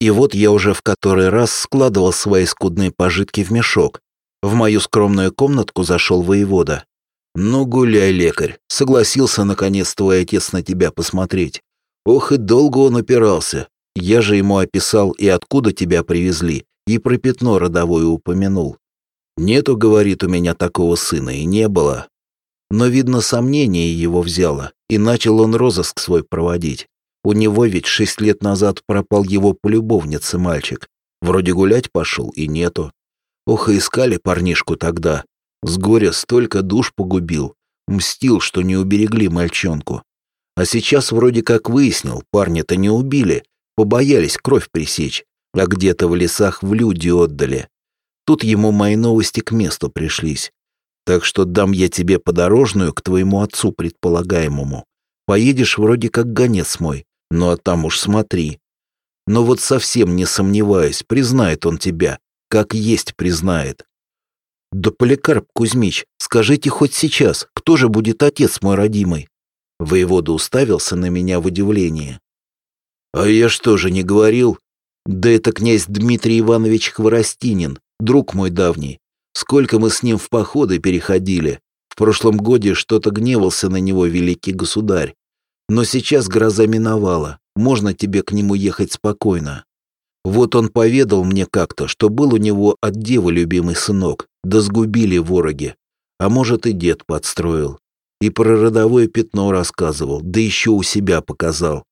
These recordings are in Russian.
И вот я уже в который раз складывал свои скудные пожитки в мешок. В мою скромную комнатку зашел воевода. «Ну, гуляй, лекарь, согласился наконец твой отец на тебя посмотреть. Ох, и долго он опирался. Я же ему описал и откуда тебя привезли, и про пятно родовое упомянул. Нету, говорит, у меня такого сына, и не было. Но, видно, сомнение его взяло, и начал он розыск свой проводить. У него ведь шесть лет назад пропал его полюбовница мальчик. Вроде гулять пошел, и нету. Ох, и искали парнишку тогда. С горя столько душ погубил. Мстил, что не уберегли мальчонку. А сейчас вроде как выяснил, парня-то не убили. Побоялись кровь пресечь, а где-то в лесах в люди отдали. Тут ему мои новости к месту пришлись. Так что дам я тебе подорожную к твоему отцу предполагаемому. Поедешь вроде как гонец мой, ну а там уж смотри. Но вот совсем не сомневаюсь, признает он тебя, как есть признает. Да, Поликарп Кузьмич, скажите хоть сейчас, кто же будет отец мой родимый? Воевода уставился на меня в удивлении. А я что же не говорил? Да это князь Дмитрий Иванович Хворостинин, друг мой давний. Сколько мы с ним в походы переходили. В прошлом годе что-то гневался на него великий государь. Но сейчас гроза миновала, можно тебе к нему ехать спокойно. Вот он поведал мне как-то, что был у него от девы любимый сынок, да сгубили вороги. А может и дед подстроил. И про родовое пятно рассказывал, да еще у себя показал.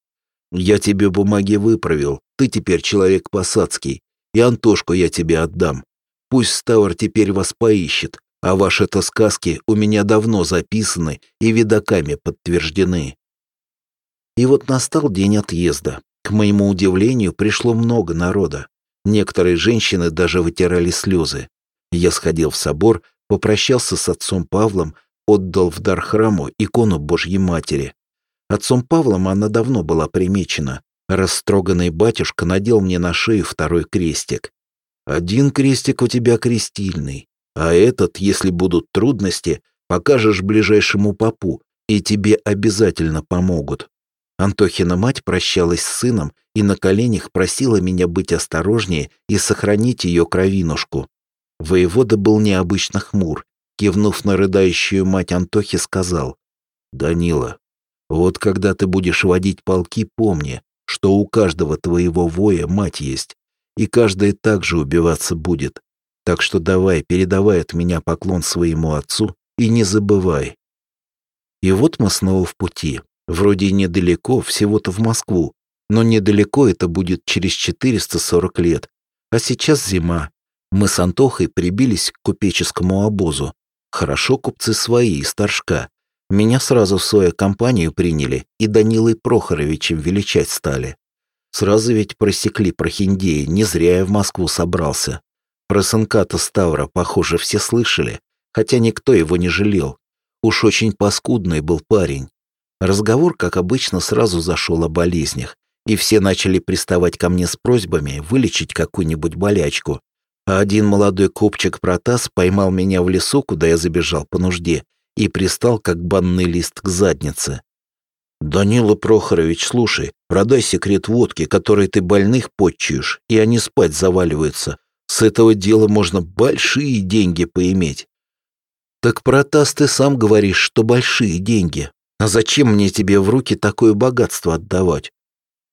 Я тебе бумаги выправил, ты теперь человек посадский, и Антошку я тебе отдам. Пусть Ставр теперь вас поищет, а ваши-то сказки у меня давно записаны и видоками подтверждены. И вот настал день отъезда. К моему удивлению, пришло много народа. Некоторые женщины даже вытирали слезы. Я сходил в собор, попрощался с отцом Павлом, отдал в дар храму икону Божьей Матери. Отцом Павлом она давно была примечена. Растроганный батюшка надел мне на шею второй крестик. Один крестик у тебя крестильный, а этот, если будут трудности, покажешь ближайшему попу, и тебе обязательно помогут. Антохина мать прощалась с сыном и на коленях просила меня быть осторожнее и сохранить ее кровинушку. Воевода был необычно хмур. Кивнув на рыдающую мать Антохи, сказал, «Данила, вот когда ты будешь водить полки, помни, что у каждого твоего воя мать есть, и каждая также убиваться будет. Так что давай, передавай от меня поклон своему отцу и не забывай». И вот мы снова в пути. Вроде недалеко, всего-то в Москву, но недалеко это будет через 440 лет. А сейчас зима. Мы с Антохой прибились к купеческому обозу. Хорошо купцы свои, из Торжка. Меня сразу в свою компанию приняли и Данилой Прохоровичем величать стали. Сразу ведь просекли прохиндеи, не зря я в Москву собрался. Про сынка-то Ставра, похоже, все слышали, хотя никто его не жалел. Уж очень паскудный был парень. Разговор, как обычно, сразу зашел о болезнях, и все начали приставать ко мне с просьбами вылечить какую-нибудь болячку. А один молодой копчик Протас поймал меня в лесу, куда я забежал по нужде, и пристал, как банный лист к заднице. «Данила Прохорович, слушай, продай секрет водки, которой ты больных подчуешь, и они спать заваливаются. С этого дела можно большие деньги поиметь». «Так, Протас, ты сам говоришь, что большие деньги. А зачем мне тебе в руки такое богатство отдавать?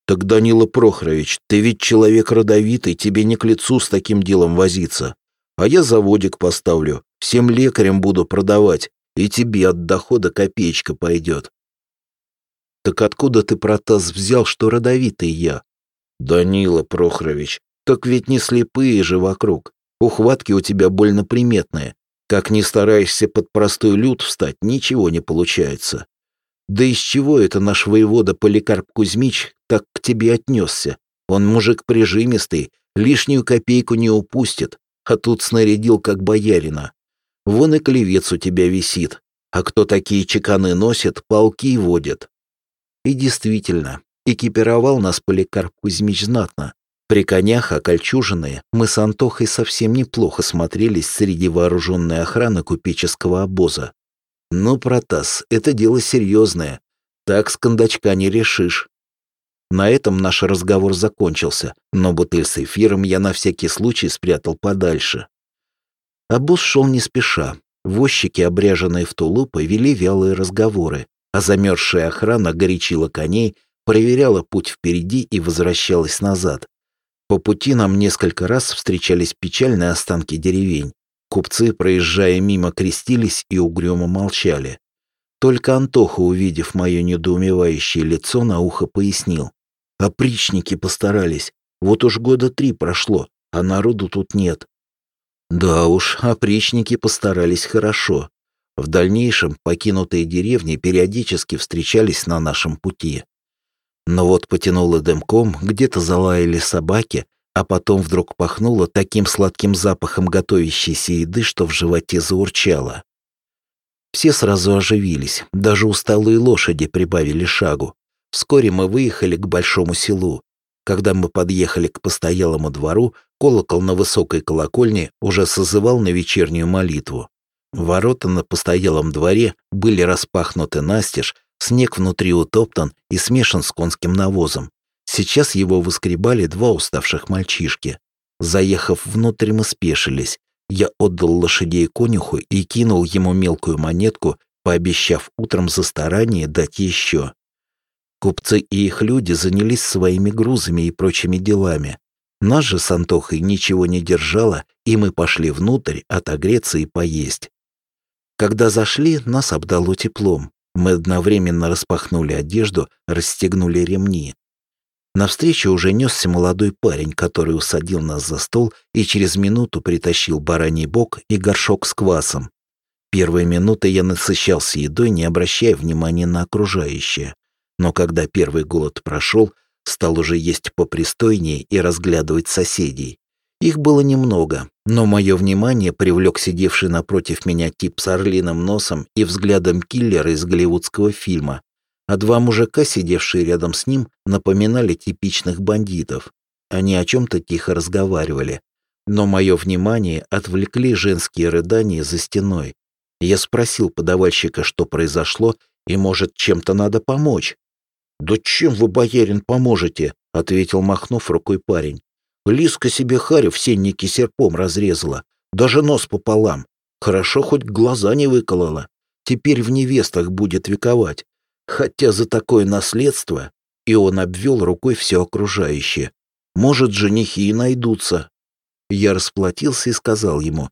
Так, Данила Прохорович, ты ведь человек родовитый, тебе не к лицу с таким делом возиться. А я заводик поставлю, всем лекарям буду продавать, и тебе от дохода копеечка пойдет. Так откуда ты, Протас, взял, что родовитый я? Данила Прохорович, так ведь не слепые же вокруг. Ухватки у тебя больно приметные. Как ни стараешься под простой люд встать, ничего не получается. Да из чего это наш воевода Поликарп Кузьмич так к тебе отнесся? Он мужик прижимистый, лишнюю копейку не упустит, а тут снарядил как боярина. Вон и клевец у тебя висит, а кто такие чеканы носит, полки водит. И действительно, экипировал нас Поликарп Кузьмич знатно. При конях, окольчуженные, мы с Антохой совсем неплохо смотрелись среди вооруженной охраны купеческого обоза. «Ну, Протас, это дело серьезное. Так с кондачка не решишь». На этом наш разговор закончился, но бутыль с эфиром я на всякий случай спрятал подальше. Обоз шел не спеша. Возчики, обряженные в тулупы, вели вялые разговоры, а замерзшая охрана горячила коней, проверяла путь впереди и возвращалась назад. По пути нам несколько раз встречались печальные останки деревень. Купцы, проезжая мимо, крестились и угрюмо молчали. Только Антоха, увидев мое недоумевающее лицо, на ухо пояснил. Опричники постарались. Вот уж года три прошло, а народу тут нет. Да уж, опричники постарались хорошо. В дальнейшем покинутые деревни периодически встречались на нашем пути. Но вот потянуло дымком, где-то залаяли собаки, а потом вдруг пахнуло таким сладким запахом готовящейся еды, что в животе заурчало. Все сразу оживились, даже усталые лошади прибавили шагу. Вскоре мы выехали к большому селу. Когда мы подъехали к постоялому двору, колокол на высокой колокольне уже созывал на вечернюю молитву. Ворота на постоялом дворе были распахнуты настежь, снег внутри утоптан и смешан с конским навозом. Сейчас его выскребали два уставших мальчишки. Заехав внутрь, мы спешились. Я отдал лошадей конюху и кинул ему мелкую монетку, пообещав утром за старание дать еще. Купцы и их люди занялись своими грузами и прочими делами. Нас же с Антохой ничего не держало, и мы пошли внутрь отогреться и поесть. Когда зашли, нас обдало теплом. Мы одновременно распахнули одежду, расстегнули ремни. Навстречу уже несся молодой парень, который усадил нас за стол и через минуту притащил бараний бок и горшок с квасом. Первые минуты я насыщался едой, не обращая внимания на окружающее но когда первый голод прошел, стал уже есть попристойнее и разглядывать соседей. Их было немного, но мое внимание привлек сидевший напротив меня тип с орлиным носом и взглядом киллера из голливудского фильма, а два мужика, сидевшие рядом с ним, напоминали типичных бандитов. Они о чем-то тихо разговаривали, но мое внимание отвлекли женские рыдания за стеной. Я спросил подавальщика, что произошло, и, может, чем-то надо помочь. «Да чем вы, боярин, поможете?» — ответил, махнув рукой парень. «Лиска себе харю в сеннике серпом разрезала, даже нос пополам. Хорошо, хоть глаза не выколола. Теперь в невестах будет вековать. Хотя за такое наследство...» И он обвел рукой все окружающее. «Может, женихи и найдутся». Я расплатился и сказал ему,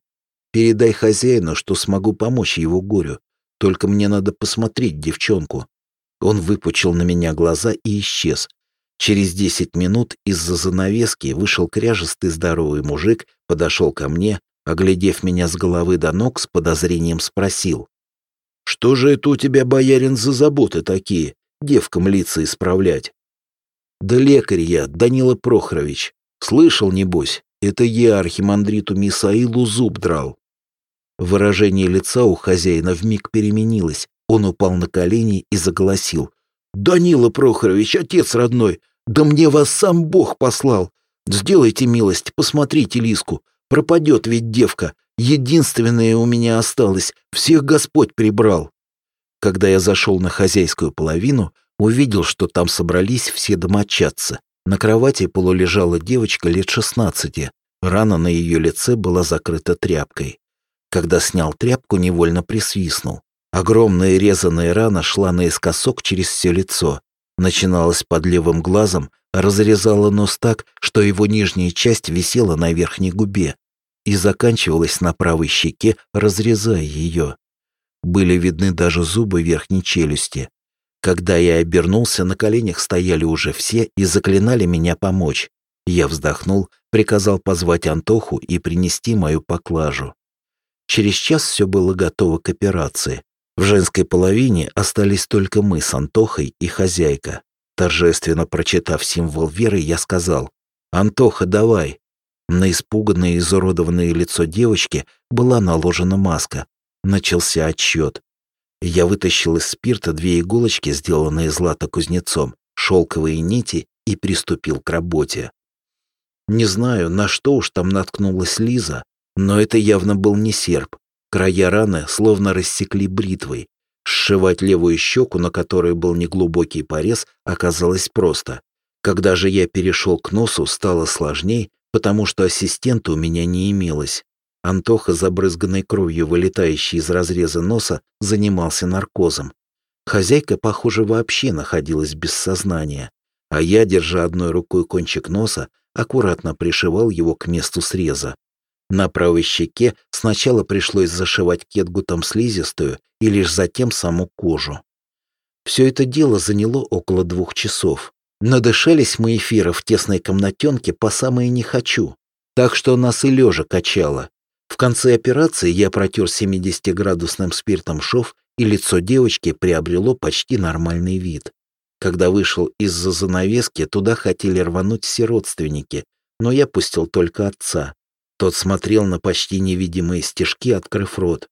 «Передай хозяину, что смогу помочь его горю. Только мне надо посмотреть девчонку. Он выпучил на меня глаза и исчез. Через десять минут из-за занавески вышел кряжестый здоровый мужик, подошел ко мне, оглядев меня с головы до ног, с подозрением спросил. «Что же это у тебя, боярин, за заботы такие, девкам лица исправлять?» «Да лекарь я, Данила Прохорович. Слышал, небось, это я архимандриту Мисаилу зуб драл». Выражение лица у хозяина вмиг переменилось, он упал на колени и заголосил. «Данила Прохорович, отец родной, да мне вас сам Бог послал! Сделайте милость, посмотрите Лиску, пропадет ведь девка, единственная у меня осталась, всех Господь прибрал». Когда я зашел на хозяйскую половину, увидел, что там собрались все домочадцы. На кровати полулежала девочка лет шестнадцати. Рана на ее лице была закрыта тряпкой. Когда снял тряпку, невольно присвистнул. Огромная резаная рана шла наискосок через все лицо. Начиналась под левым глазом, разрезала нос так, что его нижняя часть висела на верхней губе и заканчивалась на правой щеке, разрезая ее. Были видны даже зубы верхней челюсти. Когда я обернулся, на коленях стояли уже все и заклинали меня помочь. Я вздохнул, приказал позвать Антоху и принести мою поклажу. Через час все было готово к операции. В женской половине остались только мы с Антохой и хозяйка. Торжественно прочитав символ веры, я сказал, «Антоха, давай». На испуганное и изуродованное лицо девочки была наложена маска. Начался отсчет. Я вытащил из спирта две иголочки, сделанные злато-кузнецом, шелковые нити и приступил к работе. Не знаю, на что уж там наткнулась Лиза, но это явно был не серп. Края раны словно рассекли бритвой. Сшивать левую щеку, на которой был неглубокий порез, оказалось просто. Когда же я перешел к носу, стало сложней, потому что ассистента у меня не имелось. Антоха, забрызганной кровью, вылетающей из разреза носа, занимался наркозом. Хозяйка, похоже, вообще находилась без сознания, а я, держа одной рукой кончик носа, аккуратно пришивал его к месту среза. На правой щеке сначала пришлось зашивать кетгутом слизистую и лишь затем саму кожу. Все это дело заняло около двух часов. Надышались мы эфира в тесной комнатенке по самое не хочу, так что нас и лежа качало. В конце операции я протер 70-градусным спиртом шов, и лицо девочки приобрело почти нормальный вид. Когда вышел из-за занавески, туда хотели рвануть все родственники, но я пустил только отца. Тот смотрел на почти невидимые стежки, открыв рот.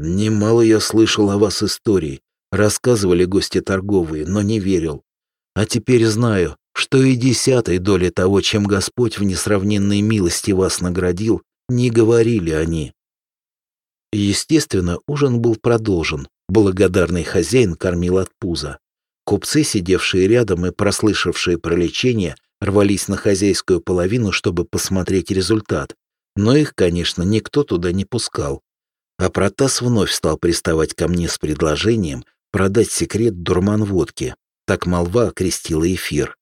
«Немало я слышал о вас историй. Рассказывали гости торговые, но не верил. А теперь знаю, что и десятой доли того, чем Господь в несравненной милости вас наградил, не говорили они. Естественно, ужин был продолжен. Благодарный хозяин кормил от пуза. Купцы, сидевшие рядом и прослышавшие про лечение, рвались на хозяйскую половину, чтобы посмотреть результат. Но их, конечно, никто туда не пускал. А Протас вновь стал приставать ко мне с предложением продать секрет дурман водки. Так молва окрестила эфир.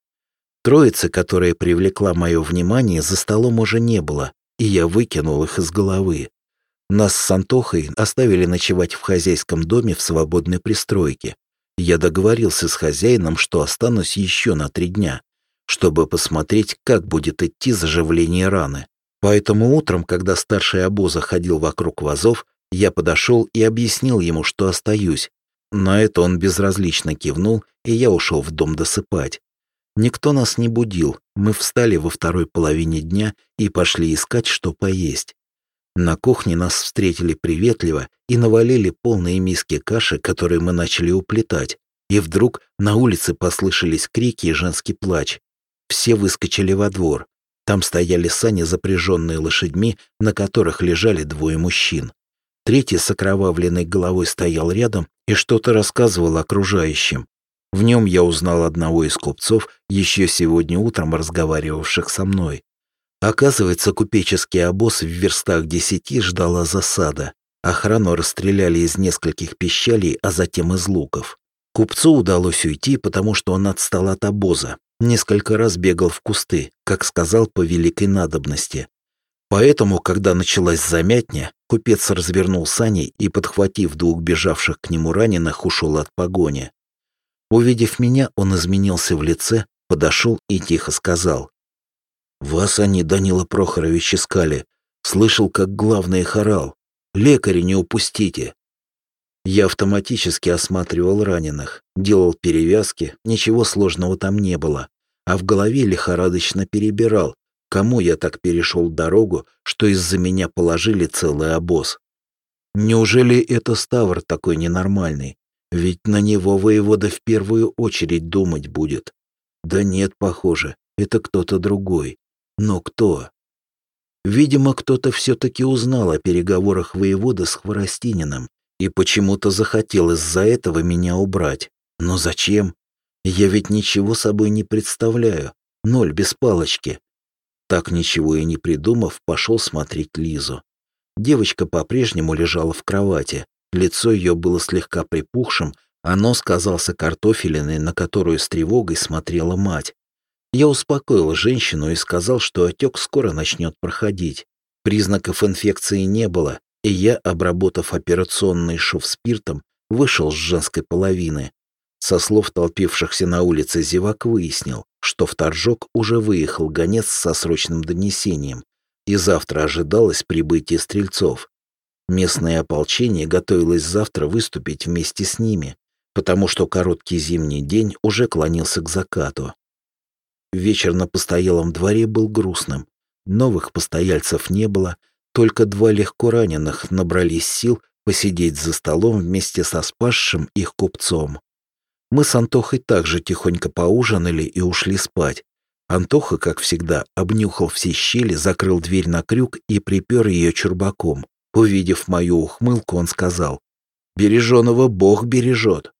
Троица, которая привлекла мое внимание, за столом уже не было, и я выкинул их из головы. Нас с Антохой оставили ночевать в хозяйском доме в свободной пристройке. Я договорился с хозяином, что останусь еще на три дня, чтобы посмотреть, как будет идти заживление раны. Поэтому утром, когда старший обоза ходил вокруг вазов, я подошел и объяснил ему, что остаюсь, на это он безразлично кивнул, и я ушел в дом досыпать. Никто нас не будил, мы встали во второй половине дня и пошли искать, что поесть. На кухне нас встретили приветливо и навалили полные миски каши, которые мы начали уплетать. И вдруг на улице послышались крики и женский плач. Все выскочили во двор. Там стояли сани, запряженные лошадьми, на которых лежали двое мужчин. Третий с окровавленной головой стоял рядом и что-то рассказывал окружающим. В нем я узнал одного из купцов, еще сегодня утром разговаривавших со мной. Оказывается, купеческий обоз в верстах десяти ждала засада. Охрану расстреляли из нескольких пищалей, а затем из луков. Купцу удалось уйти, потому что он отстал от обоза. Несколько раз бегал в кусты, как сказал по великой надобности. Поэтому, когда началась замятня, купец развернул сани и, подхватив двух бежавших к нему раненых, ушел от погони. Увидев меня, он изменился в лице, подошел и тихо сказал. «Вас они, Данила Прохорович, искали. Слышал, как главный хорал. Лекаря не упустите». Я автоматически осматривал раненых, делал перевязки, ничего сложного там не было, а в голове лихорадочно перебирал, Кому я так перешел дорогу, что из-за меня положили целый обоз? Неужели это Ставр такой ненормальный? Ведь на него воевода в первую очередь думать будет. Да нет, похоже, это кто-то другой. Но кто? Видимо, кто-то все-таки узнал о переговорах воевода с Хворостининым и почему-то захотел из-за этого меня убрать. Но зачем? Я ведь ничего собой не представляю. Ноль без палочки. Так ничего и не придумав, пошел смотреть Лизу. Девочка по-прежнему лежала в кровати. Лицо ее было слегка припухшим, а нос казался картофелиной, на которую с тревогой смотрела мать. Я успокоил женщину и сказал, что отек скоро начнет проходить. Признаков инфекции не было, и я, обработав операционный шов спиртом, вышел с женской половины. Со слов толпившихся на улице зевак выяснил, что в Торжок уже выехал гонец со срочным донесением, и завтра ожидалось прибытие стрельцов. Местное ополчение готовилось завтра выступить вместе с ними, потому что короткий зимний день уже клонился к закату. Вечер на постоялом дворе был грустным. Новых постояльцев не было, только два легко раненых набрались сил посидеть за столом вместе со спасшим их купцом. Мы с Антохой также тихонько поужинали и ушли спать. Антоха, как всегда, обнюхал все щели, закрыл дверь на крюк и припер ее чурбаком. Увидев мою ухмылку, он сказал, «Береженого Бог бережет».